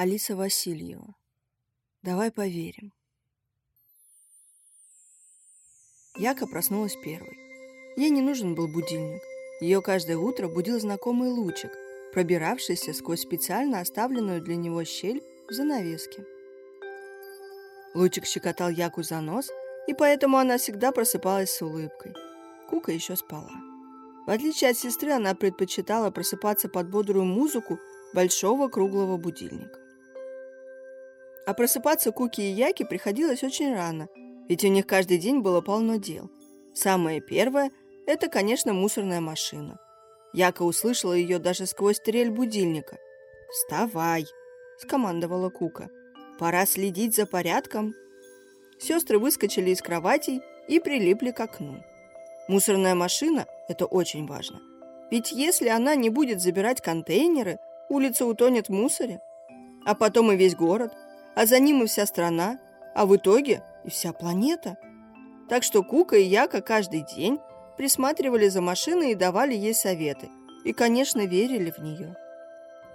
Алиса Васильева. Давай поверим. Яка проснулась первой. Ей не нужен был будильник. Ее каждое утро будил знакомый лучик, пробиравшийся сквозь специально оставленную для него щель в занавеске. Лучик щекотал Яку за нос, и поэтому она всегда просыпалась с улыбкой. Кука еще спала. В отличие от сестры, она предпочитала просыпаться под бодрую музыку большого круглого будильника. А просыпаться Куки и Яки приходилось очень рано, ведь у них каждый день было полно дел. Самое первое – это, конечно, мусорная машина. Яка услышала ее даже сквозь трель будильника. «Вставай!» – скомандовала Кука. «Пора следить за порядком». Сестры выскочили из кроватей и прилипли к окну. Мусорная машина – это очень важно. Ведь если она не будет забирать контейнеры, улица утонет в мусоре. А потом и весь город – а за ним и вся страна, а в итоге и вся планета. Так что Кука и Яка каждый день присматривали за машиной и давали ей советы. И, конечно, верили в нее.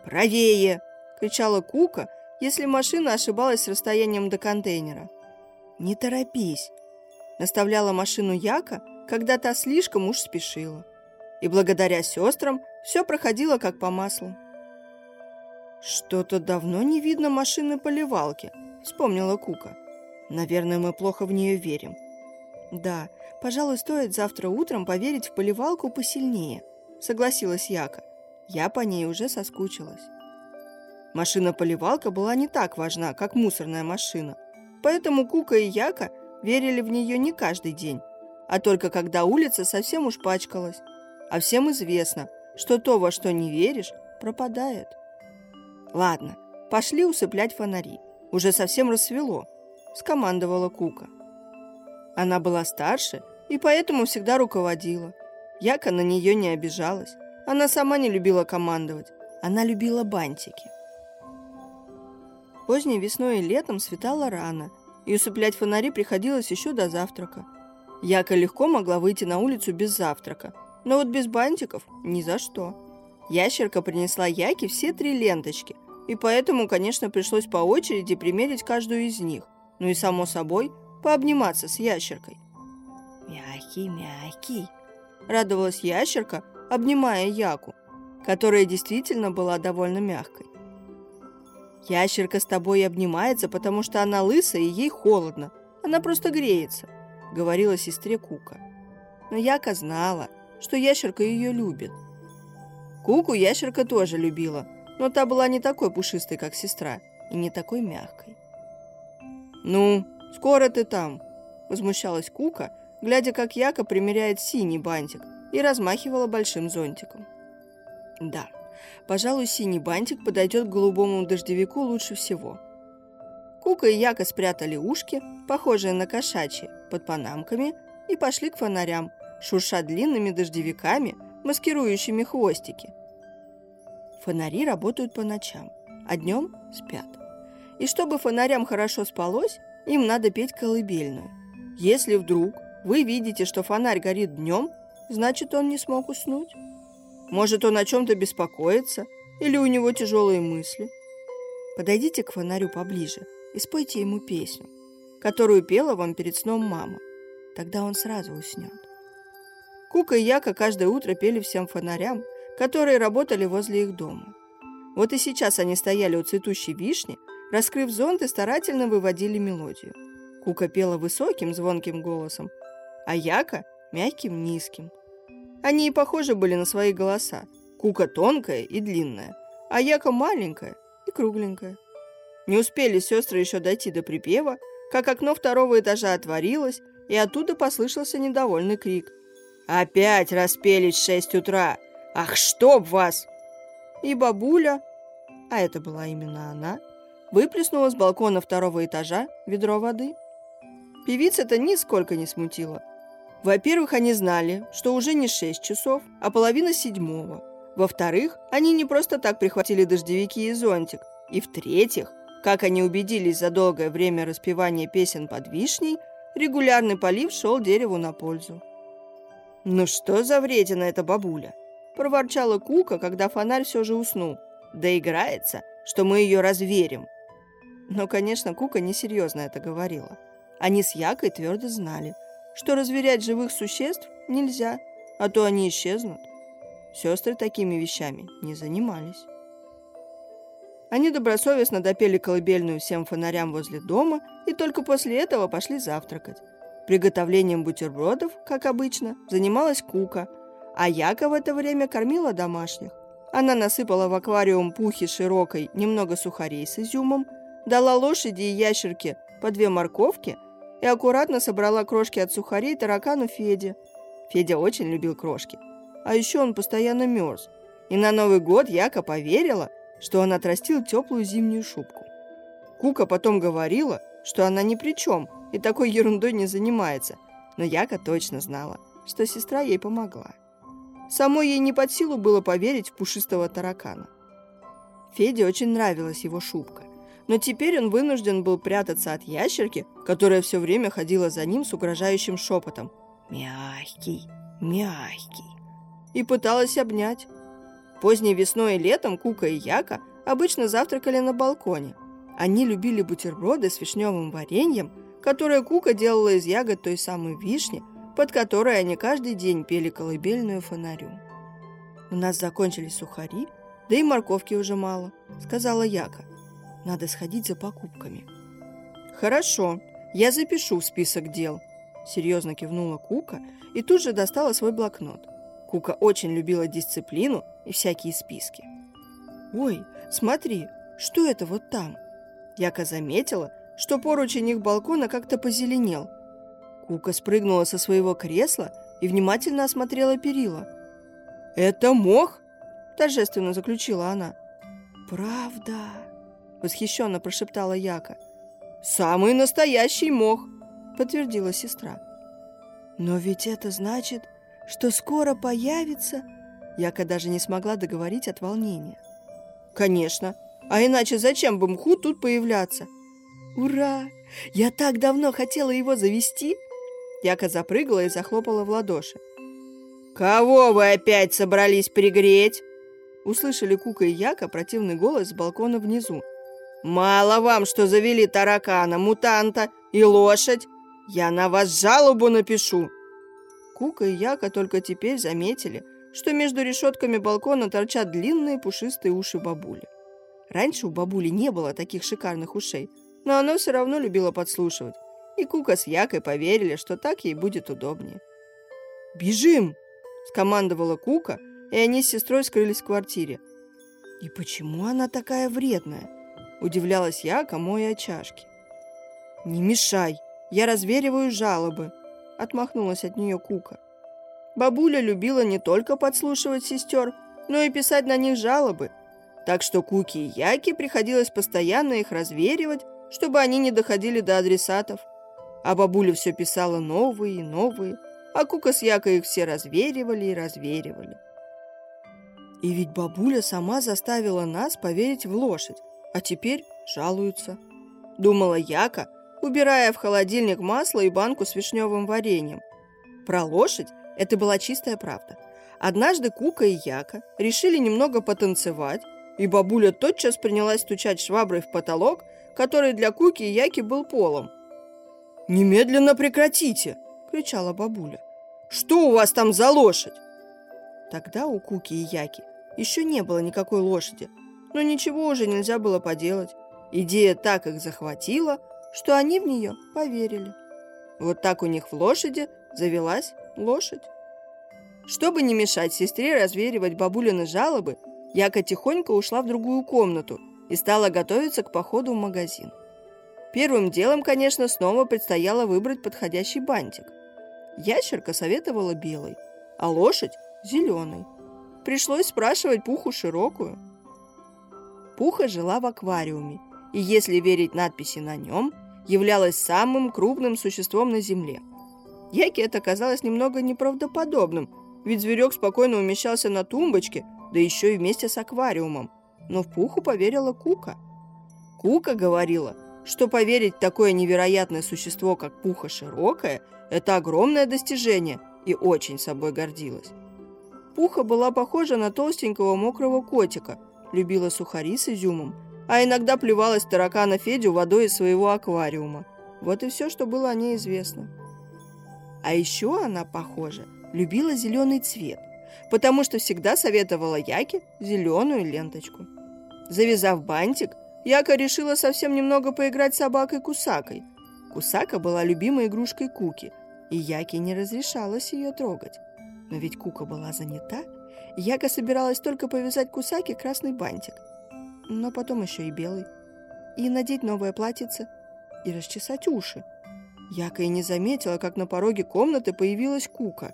«Правее!» – кричала Кука, если машина ошибалась с расстоянием до контейнера. «Не торопись!» – наставляла машину Яка, когда та слишком уж спешила. И благодаря сестрам все проходило как по маслу. «Что-то давно не видно машины-поливалки», — вспомнила Кука. «Наверное, мы плохо в нее верим». «Да, пожалуй, стоит завтра утром поверить в поливалку посильнее», — согласилась Яка. Я по ней уже соскучилась. Машина-поливалка была не так важна, как мусорная машина. Поэтому Кука и Яка верили в нее не каждый день, а только когда улица совсем уж пачкалась. А всем известно, что то, во что не веришь, пропадает. «Ладно, пошли усыплять фонари. Уже совсем рассвело», — скомандовала Кука. Она была старше и поэтому всегда руководила. Яка на нее не обижалась. Она сама не любила командовать. Она любила бантики. Поздней весной и летом светало рано, и усыплять фонари приходилось еще до завтрака. Яка легко могла выйти на улицу без завтрака, но вот без бантиков ни за что. Ящерка принесла Яке все три ленточки, и поэтому, конечно, пришлось по очереди примерить каждую из них. Ну и, само собой, пообниматься с ящеркой. «Мягкий, мягкий», — радовалась ящерка, обнимая Яку, которая действительно была довольно мягкой. «Ящерка с тобой обнимается, потому что она лысая и ей холодно. Она просто греется», — говорила сестре Кука. Но Яка знала, что ящерка ее любит. Куку ящерка тоже любила, но та была не такой пушистой, как сестра, и не такой мягкой. «Ну, скоро ты там!» – возмущалась Кука, глядя, как Яка примеряет синий бантик и размахивала большим зонтиком. «Да, пожалуй, синий бантик подойдет к голубому дождевику лучше всего». Кука и Яка спрятали ушки, похожие на кошачьи, под панамками, и пошли к фонарям, шурша длинными дождевиками, маскирующими хвостики – Фонари работают по ночам, а днем спят. И чтобы фонарям хорошо спалось, им надо петь колыбельную. Если вдруг вы видите, что фонарь горит днем, значит, он не смог уснуть. Может, он о чем-то беспокоится, или у него тяжелые мысли. Подойдите к фонарю поближе и спойте ему песню, которую пела вам перед сном мама. Тогда он сразу уснет. Кука и Яка каждое утро пели всем фонарям, которые работали возле их дома. Вот и сейчас они стояли у цветущей вишни, раскрыв зонт и старательно выводили мелодию. Кука пела высоким, звонким голосом, а Яка – мягким, низким. Они и похожи были на свои голоса. Кука тонкая и длинная, а Яка маленькая и кругленькая. Не успели сестры еще дойти до припева, как окно второго этажа отворилось, и оттуда послышался недовольный крик. «Опять распелись в шесть утра! «Ах, чтоб вас!» И бабуля, а это была именно она, выплеснула с балкона второго этажа ведро воды. Певица это нисколько не смутило. Во-первых, они знали, что уже не шесть часов, а половина седьмого. Во-вторых, они не просто так прихватили дождевики и зонтик. И в-третьих, как они убедились за долгое время распевания песен под вишней, регулярный полив шел дереву на пользу. Ну что за вредина эта бабуля? Проворчала Кука, когда фонарь все же уснул. Да играется, что мы ее разверим. Но, конечно, Кука несерьезно это говорила. Они с Якой твердо знали, что разверять живых существ нельзя, а то они исчезнут. Сестры такими вещами не занимались. Они добросовестно допели колыбельную всем фонарям возле дома и только после этого пошли завтракать. Приготовлением бутербродов, как обычно, занималась Кука, а Яка в это время кормила домашних. Она насыпала в аквариум пухи широкой немного сухарей с изюмом, дала лошади и ящерке по две морковки и аккуратно собрала крошки от сухарей таракану Феде. Федя очень любил крошки. А еще он постоянно мерз. И на Новый год Яка поверила – что он отрастил теплую зимнюю шубку. Кука потом говорила, что она ни при чем и такой ерундой не занимается, но Яка точно знала, что сестра ей помогла. Самой ей не под силу было поверить в пушистого таракана. Феде очень нравилась его шубка, но теперь он вынужден был прятаться от ящерки, которая все время ходила за ним с угрожающим шепотом «Мягкий, мягкий» и пыталась обнять. Поздней весной и летом Кука и Яка обычно завтракали на балконе. Они любили бутерброды с вишневым вареньем, которое Кука делала из ягод той самой вишни, под которой они каждый день пели колыбельную фонарю. «У нас закончились сухари, да и морковки уже мало», — сказала Яка. «Надо сходить за покупками». «Хорошо, я запишу в список дел», — серьезно кивнула Кука и тут же достала свой блокнот. Кука очень любила дисциплину и всякие списки. «Ой, смотри, что это вот там?» Яка заметила, что поручень их балкона как-то позеленел. Кука спрыгнула со своего кресла и внимательно осмотрела перила. «Это мох?» – торжественно заключила она. «Правда?» – восхищенно прошептала Яка. «Самый настоящий мох!» – подтвердила сестра. «Но ведь это значит, что скоро появится...» Яка даже не смогла договорить от волнения. «Конечно. А иначе зачем бы мху тут появляться?» «Ура! Я так давно хотела его завести!» Яка запрыгала и захлопала в ладоши. «Кого вы опять собрались пригреть?» Услышали Кука и Яка противный голос с балкона внизу. «Мало вам, что завели таракана, мутанта и лошадь! Я на вас жалобу напишу!» Кука и Яка только теперь заметили, что между решетками балкона торчат длинные пушистые уши бабули. Раньше у бабули не было таких шикарных ушей, но она все равно любила подслушивать, и Кука с Якой поверили, что так ей будет удобнее. «Бежим!» – скомандовала Кука, и они с сестрой скрылись в квартире. «И почему она такая вредная?» – удивлялась Яка, моя чашки. «Не мешай, я развериваю жалобы», – отмахнулась от нее Кука. Бабуля любила не только подслушивать сестер, но и писать на них жалобы, так что Куки и Яки приходилось постоянно их разверивать, чтобы они не доходили до адресатов. А бабуля все писала новые и новые, а Кука с Якой их все разверивали и разверивали. И ведь бабуля сама заставила нас поверить в лошадь, а теперь жалуются. Думала Яка, убирая в холодильник масло и банку с вишневым вареньем. Про лошадь это была чистая правда. Однажды Кука и Яка решили немного потанцевать, и бабуля тотчас принялась стучать шваброй в потолок, который для Куки и Яки был полом. «Немедленно прекратите!» – кричала бабуля. «Что у вас там за лошадь?» Тогда у Куки и Яки еще не было никакой лошади, но ничего уже нельзя было поделать. Идея так их захватила, что они в нее поверили. Вот так у них в лошади завелась лошадь. Чтобы не мешать сестре разверивать бабулины жалобы, Яка тихонько ушла в другую комнату и стала готовиться к походу в магазин. Первым делом, конечно, снова предстояло выбрать подходящий бантик. Ящерка советовала белый, а лошадь – зеленый. Пришлось спрашивать Пуху широкую. Пуха жила в аквариуме, и, если верить надписи на нем, являлась самым крупным существом на Земле – Яке это казалось немного неправдоподобным, ведь зверек спокойно умещался на тумбочке, да еще и вместе с аквариумом. Но в Пуху поверила Кука. Кука говорила, что поверить в такое невероятное существо, как Пуха Широкая, это огромное достижение, и очень собой гордилась. Пуха была похожа на толстенького мокрого котика, любила сухари с изюмом а иногда плевалась таракана Федю водой из своего аквариума. Вот и все, что было о ней известно. А еще она, похоже, любила зеленый цвет, потому что всегда советовала Яке зеленую ленточку. Завязав бантик, Яка решила совсем немного поиграть с собакой Кусакой. Кусака была любимой игрушкой Куки, и Яке не разрешалось ее трогать. Но ведь Кука была занята, Яка собиралась только повязать Кусаке красный бантик, но потом еще и белый, и надеть новое платьице, и расчесать уши. Яка и не заметила, как на пороге комнаты появилась Кука.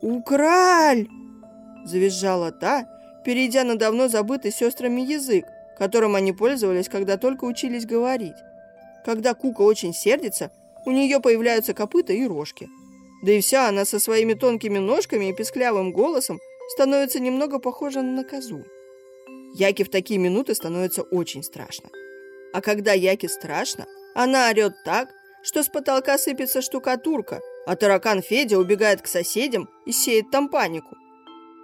«Украль!» – завизжала та, перейдя на давно забытый сестрами язык, которым они пользовались, когда только учились говорить. Когда Кука очень сердится, у нее появляются копыта и рожки. Да и вся она со своими тонкими ножками и песклявым голосом становится немного похожа на козу. Яке в такие минуты становится очень страшно. А когда Яке страшно, она орет так, что с потолка сыпется штукатурка, а таракан Федя убегает к соседям и сеет там панику.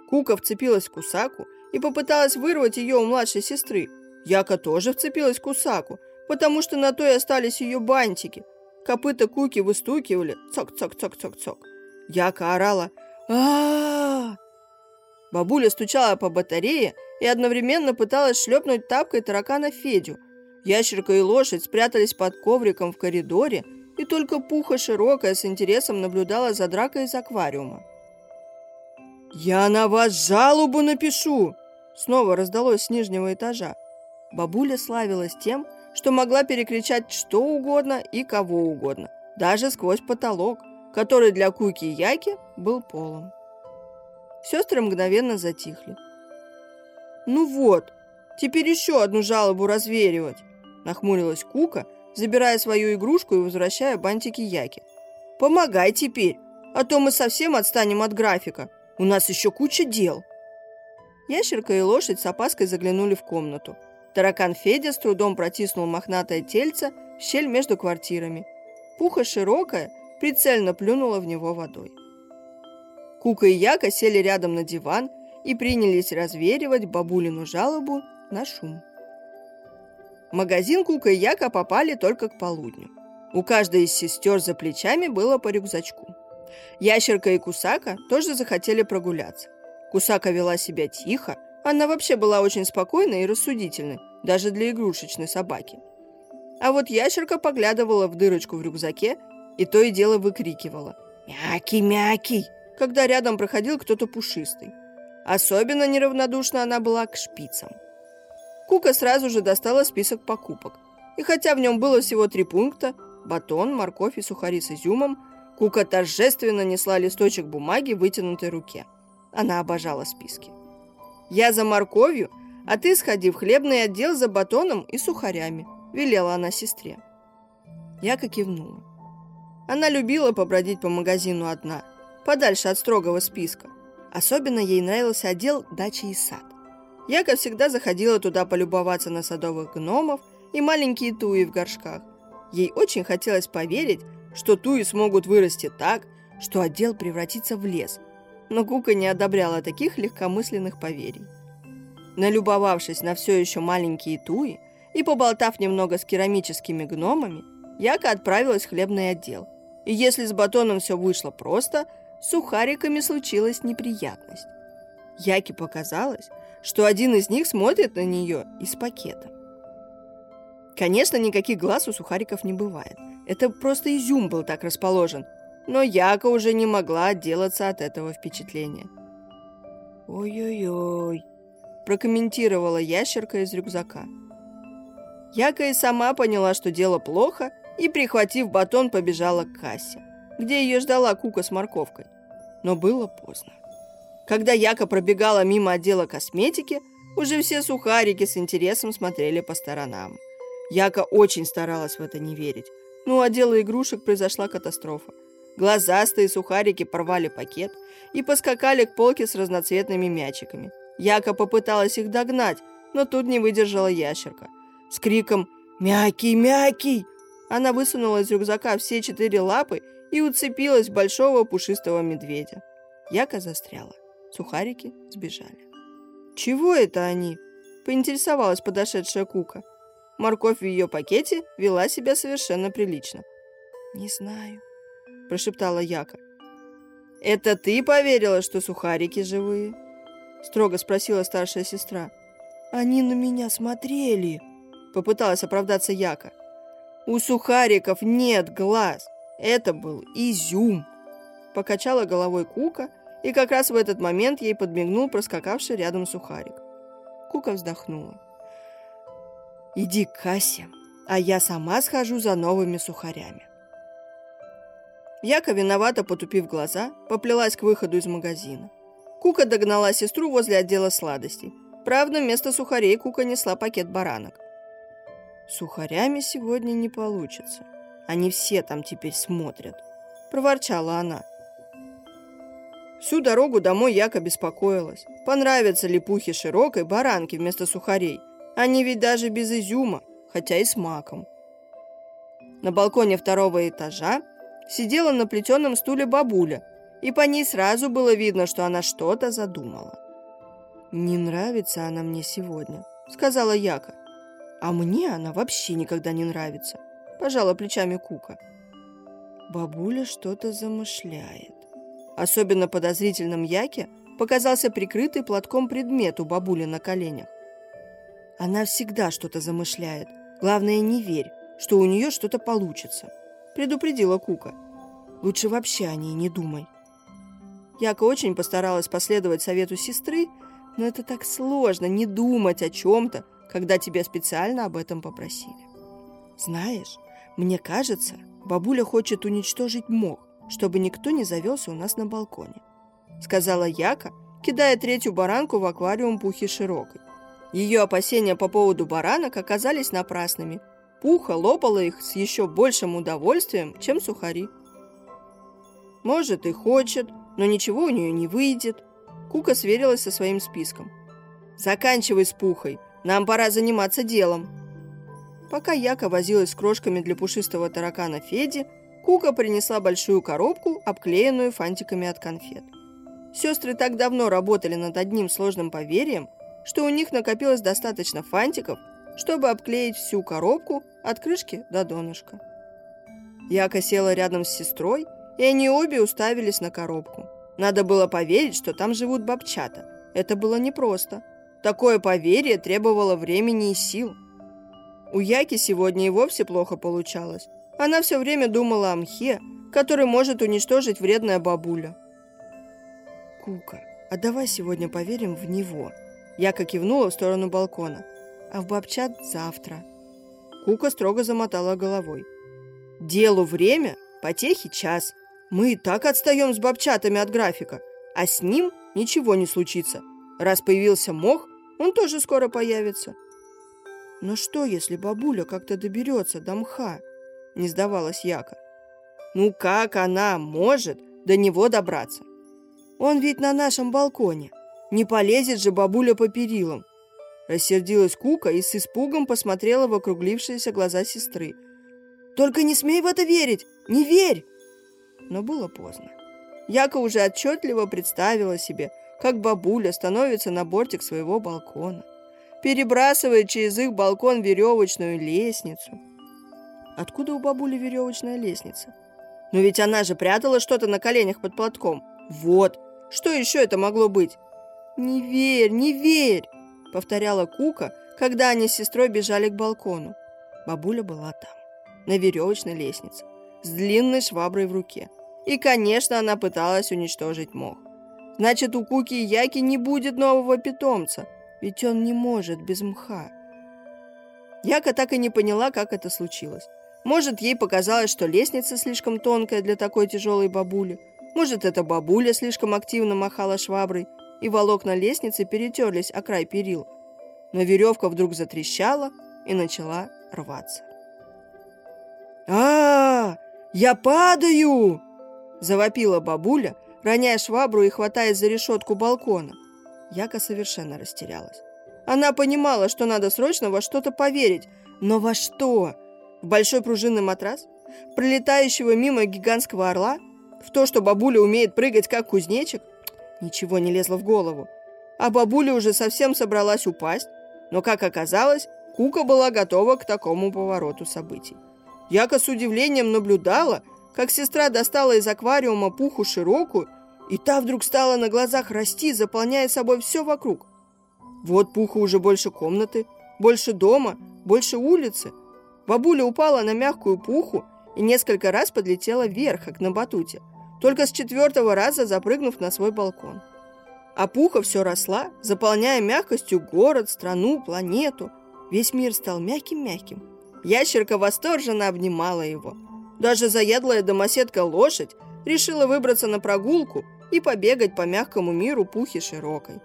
Кука вцепилась в Кусаку и попыталась вырвать ее у младшей сестры. Яка тоже вцепилась в Кусаку, потому что на то и остались ее бантики. Копыта Куки выстукивали цок-цок-цок-цок-цок. Яка орала а, -а, -а, Бабуля стучала по батарее и одновременно пыталась шлепнуть тапкой таракана Федю. Ящерка и лошадь спрятались под ковриком в коридоре, и только Пуха Широкая с интересом наблюдала за дракой из аквариума. «Я на вас жалобу напишу!» Снова раздалось с нижнего этажа. Бабуля славилась тем, что могла перекричать что угодно и кого угодно, даже сквозь потолок, который для Куки и Яки был полом. Сестры мгновенно затихли. «Ну вот, теперь еще одну жалобу разверивать!» Нахмурилась Кука, забирая свою игрушку и возвращая бантики Яки. «Помогай теперь, а то мы совсем отстанем от графика. У нас еще куча дел!» Ящерка и лошадь с опаской заглянули в комнату. Таракан Федя с трудом протиснул мохнатое тельце в щель между квартирами. Пуха широкая прицельно плюнула в него водой. Кука и Яка сели рядом на диван и принялись разверивать бабулину жалобу на шум. В магазин Кука и Яка попали только к полудню. У каждой из сестер за плечами было по рюкзачку. Ящерка и Кусака тоже захотели прогуляться. Кусака вела себя тихо, она вообще была очень спокойной и рассудительной, даже для игрушечной собаки. А вот ящерка поглядывала в дырочку в рюкзаке и то и дело выкрикивала «Мяки-мяки!», когда рядом проходил кто-то пушистый. Особенно неравнодушна она была к шпицам. Кука сразу же достала список покупок. И хотя в нем было всего три пункта – батон, морковь и сухари с изюмом – Кука торжественно несла листочек бумаги в вытянутой руке. Она обожала списки. «Я за морковью, а ты сходи в хлебный отдел за батоном и сухарями», – велела она сестре. Яка кивнула. Она любила побродить по магазину одна, подальше от строгого списка. Особенно ей нравился отдел «Дача и сад». Яка всегда заходила туда полюбоваться на садовых гномов и маленькие туи в горшках. Ей очень хотелось поверить, что туи смогут вырасти так, что отдел превратится в лес. Но Кука не одобряла таких легкомысленных поверий. Налюбовавшись на все еще маленькие туи и поболтав немного с керамическими гномами, Яка отправилась в хлебный отдел. И если с батоном все вышло просто, с сухариками случилась неприятность. Яке показалось, что один из них смотрит на нее из пакета. Конечно, никаких глаз у сухариков не бывает. Это просто изюм был так расположен. Но Яка уже не могла отделаться от этого впечатления. «Ой-ой-ой», – прокомментировала ящерка из рюкзака. Яка и сама поняла, что дело плохо, и, прихватив батон, побежала к кассе, где ее ждала кука с морковкой. Но было поздно. Когда Яка пробегала мимо отдела косметики, уже все сухарики с интересом смотрели по сторонам. Яка очень старалась в это не верить, но у отдела игрушек произошла катастрофа. Глазастые сухарики порвали пакет и поскакали к полке с разноцветными мячиками. Яка попыталась их догнать, но тут не выдержала ящерка. С криком «Мякий, мякий!» она высунула из рюкзака все четыре лапы и уцепилась большого пушистого медведя. Яка застряла. Сухарики сбежали. «Чего это они?» – поинтересовалась подошедшая Кука. Морковь в ее пакете вела себя совершенно прилично. «Не знаю», – прошептала Яка. «Это ты поверила, что сухарики живые?» – строго спросила старшая сестра. «Они на меня смотрели», – попыталась оправдаться Яка. «У сухариков нет глаз. Это был изюм», – покачала головой Кука, и как раз в этот момент ей подмигнул проскакавший рядом сухарик. Кука вздохнула. «Иди к кассе, а я сама схожу за новыми сухарями». Яка, виновато потупив глаза, поплелась к выходу из магазина. Кука догнала сестру возле отдела сладостей. Правда, вместо сухарей Кука несла пакет баранок. «Сухарями сегодня не получится. Они все там теперь смотрят», – проворчала она. Всю дорогу домой Яка беспокоилась. Понравятся ли пухи широкой баранки вместо сухарей. Они ведь даже без изюма, хотя и с маком. На балконе второго этажа сидела на плетеном стуле бабуля, и по ней сразу было видно, что она что-то задумала. «Не нравится она мне сегодня», — сказала Яка. «А мне она вообще никогда не нравится», — пожала плечами Кука. Бабуля что-то замышляет. Особенно подозрительным Яке показался прикрытый платком предмет у бабули на коленях. Она всегда что-то замышляет. Главное, не верь, что у нее что-то получится, предупредила Кука. Лучше вообще о ней не думай. Яка очень постаралась последовать совету сестры, но это так сложно не думать о чем-то, когда тебя специально об этом попросили. Знаешь, мне кажется, бабуля хочет уничтожить мох, чтобы никто не завелся у нас на балконе», — сказала Яка, кидая третью баранку в аквариум Пухи Широкой. Ее опасения по поводу баранок оказались напрасными. Пуха лопала их с еще большим удовольствием, чем сухари. «Может, и хочет, но ничего у нее не выйдет», — Кука сверилась со своим списком. «Заканчивай с Пухой, нам пора заниматься делом». Пока Яка возилась с крошками для пушистого таракана Феди, Кука принесла большую коробку, обклеенную фантиками от конфет. Сестры так давно работали над одним сложным поверьем, что у них накопилось достаточно фантиков, чтобы обклеить всю коробку от крышки до донышка. Яка села рядом с сестрой, и они обе уставились на коробку. Надо было поверить, что там живут бабчата. Это было непросто. Такое поверье требовало времени и сил. У Яки сегодня и вовсе плохо получалось. Она все время думала о мхе, который может уничтожить вредная бабуля. «Кука, а давай сегодня поверим в него?» Яка кивнула в сторону балкона. «А в бабчат завтра». Кука строго замотала головой. «Делу время, потехи час. Мы и так отстаем с бабчатами от графика, а с ним ничего не случится. Раз появился мох, он тоже скоро появится». «Но что, если бабуля как-то доберется до мха?» не сдавалась Яка. «Ну как она может до него добраться? Он ведь на нашем балконе. Не полезет же бабуля по перилам». Рассердилась Кука и с испугом посмотрела в округлившиеся глаза сестры. «Только не смей в это верить! Не верь!» Но было поздно. Яка уже отчетливо представила себе, как бабуля становится на бортик своего балкона, перебрасывает через их балкон веревочную лестницу – Откуда у бабули веревочная лестница? Но ведь она же прятала что-то на коленях под платком. Вот, что еще это могло быть? «Не верь, не верь!» — повторяла Кука, когда они с сестрой бежали к балкону. Бабуля была там, на веревочной лестнице, с длинной шваброй в руке. И, конечно, она пыталась уничтожить мох. Значит, у Куки и Яки не будет нового питомца, ведь он не может без мха. Яка так и не поняла, как это случилось. Может, ей показалось, что лестница слишком тонкая для такой тяжелой бабули. Может, эта бабуля слишком активно махала шваброй, и волокна лестницы перетерлись о край перил. Но веревка вдруг затрещала и начала рваться. а, -а, -а Я падаю!» Завопила бабуля, роняя швабру и хватаясь за решетку балкона. Яка совершенно растерялась. Она понимала, что надо срочно во что-то поверить. Но во что? в большой пружинный матрас, пролетающего мимо гигантского орла, в то, что бабуля умеет прыгать, как кузнечик, ничего не лезло в голову. А бабуля уже совсем собралась упасть. Но, как оказалось, Кука была готова к такому повороту событий. Яка с удивлением наблюдала, как сестра достала из аквариума пуху широкую, и та вдруг стала на глазах расти, заполняя собой все вокруг. Вот пуха уже больше комнаты, больше дома, больше улицы. Бабуля упала на мягкую пуху и несколько раз подлетела вверх, как на батуте, только с четвертого раза запрыгнув на свой балкон. А пуха все росла, заполняя мягкостью город, страну, планету. Весь мир стал мягким-мягким. Ящерка восторженно обнимала его. Даже заядлая домоседка лошадь решила выбраться на прогулку и побегать по мягкому миру пухи широкой.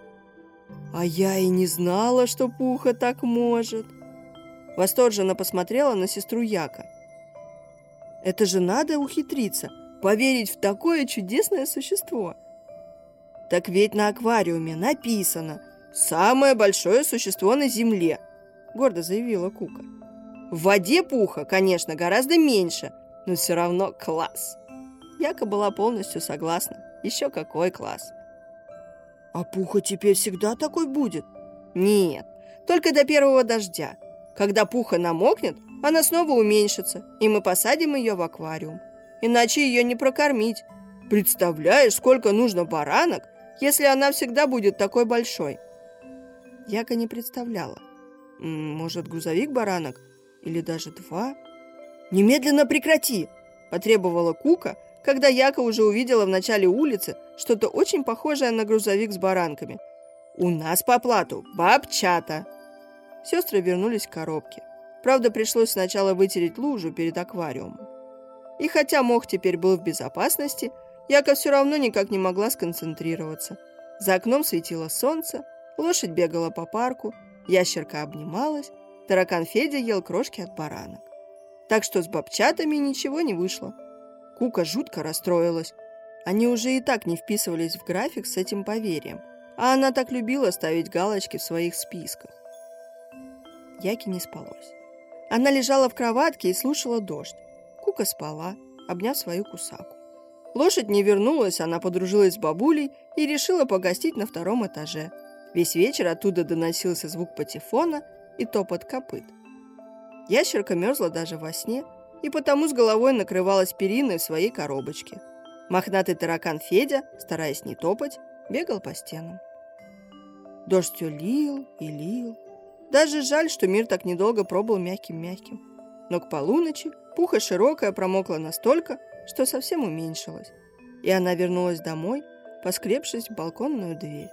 А я и не знала, что пуха так может. Восторженно посмотрела на сестру Яка. Это же надо ухитриться, поверить в такое чудесное существо. Так ведь на аквариуме написано «Самое большое существо на Земле», гордо заявила Кука. В воде пуха, конечно, гораздо меньше, но все равно класс. Яка была полностью согласна. Еще какой класс. А пуха теперь всегда такой будет? Нет, только до первого дождя. Когда пуха намокнет, она снова уменьшится, и мы посадим ее в аквариум. Иначе ее не прокормить. Представляешь, сколько нужно баранок, если она всегда будет такой большой? Яка не представляла. Может, грузовик баранок? Или даже два? «Немедленно прекрати!» – потребовала Кука, когда Яка уже увидела в начале улицы что-то очень похожее на грузовик с баранками. «У нас по плату бабчата!» Сестры вернулись к коробке. Правда, пришлось сначала вытереть лужу перед аквариумом. И хотя мох теперь был в безопасности, Яка все равно никак не могла сконцентрироваться. За окном светило солнце, лошадь бегала по парку, ящерка обнималась, таракан Федя ел крошки от баранок. Так что с бабчатами ничего не вышло. Кука жутко расстроилась. Они уже и так не вписывались в график с этим поверьем, а она так любила ставить галочки в своих списках. Яке не спалось. Она лежала в кроватке и слушала дождь. Кука спала, обняв свою кусаку. Лошадь не вернулась, она подружилась с бабулей и решила погостить на втором этаже. Весь вечер оттуда доносился звук патефона и топот копыт. Ящерка мерзла даже во сне – и потому с головой накрывалась периной в своей коробочке. Мохнатый таракан Федя, стараясь не топать, бегал по стенам. Дождь все лил и лил. Даже жаль, что мир так недолго пробыл мягким-мягким. Но к полуночи пуха широкая промокла настолько, что совсем уменьшилась. И она вернулась домой, поскребшись в балконную дверь.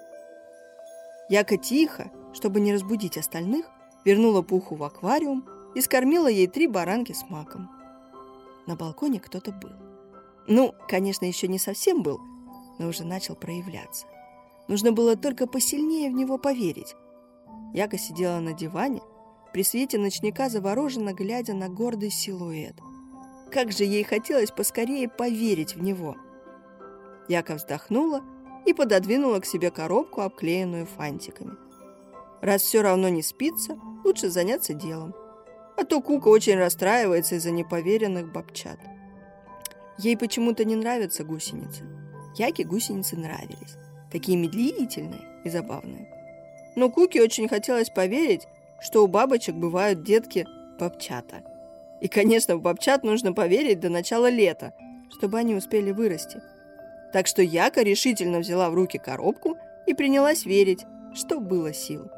Яко тихо, чтобы не разбудить остальных, вернула пуху в аквариум и скормила ей три баранки с маком. На балконе кто-то был. Ну, конечно, еще не совсем был, но уже начал проявляться. Нужно было только посильнее в него поверить. Яга сидела на диване, при свете ночника завороженно глядя на гордый силуэт. Как же ей хотелось поскорее поверить в него. Яка вздохнула и пододвинула к себе коробку, обклеенную фантиками. Раз все равно не спится, лучше заняться делом а то Кука очень расстраивается из-за неповеренных бабчат. Ей почему-то не нравятся гусеницы. Яке гусеницы нравились. Такие медлительные и забавные. Но Куке очень хотелось поверить, что у бабочек бывают детки бабчата. И, конечно, в бабчат нужно поверить до начала лета, чтобы они успели вырасти. Так что Яка решительно взяла в руки коробку и принялась верить, что было сил.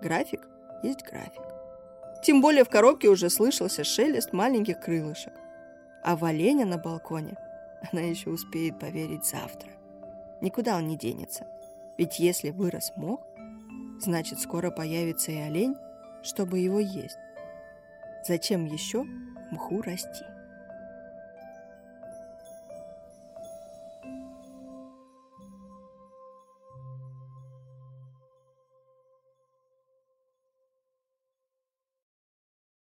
График есть график. Тем более в коробке уже слышался шелест маленьких крылышек. А в оленя на балконе она еще успеет поверить завтра. Никуда он не денется. Ведь если вырос мох, значит скоро появится и олень, чтобы его есть. Зачем еще мху расти?